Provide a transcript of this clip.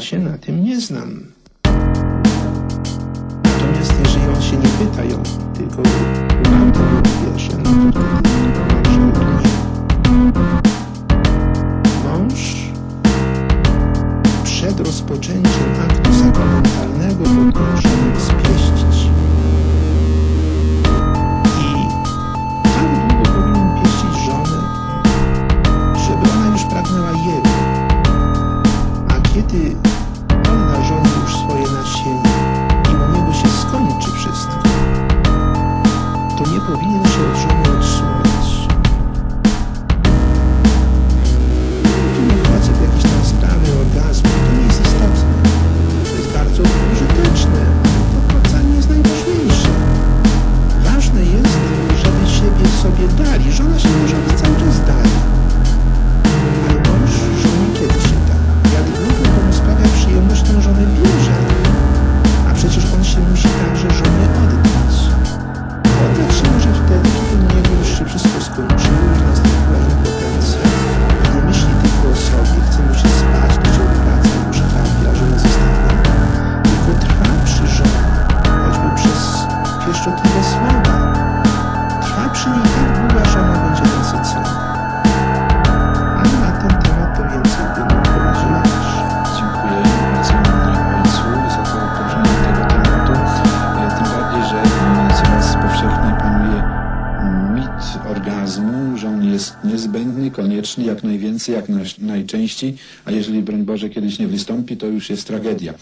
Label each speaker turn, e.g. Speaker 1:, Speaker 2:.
Speaker 1: Się na tym nie znam. Natomiast jeżeli on się nie pyta ją, tylko ułamał ją pierwsze, no to wtedy mąż przed rozpoczęciem aktu sakramentalnego powinien żonę spieścić. I pieszczotliwe słowa. Trwa przy niej tak długo, aż ona będzie nasycona. Ale na ten temat to więcej by mógł powiedzieć lekarz.
Speaker 2: Dziękuję mądremu ojcu za to poruszenie tego tematu. E, Tym bardziej, że mm, coraz powszechniej panuje mit orgazmu, że on jest niezbędny, konieczny, jak najwięcej, jak naj- najczęściej, a jeżeli broń Boże kiedyś nie wystąpi, to już jest tragedia.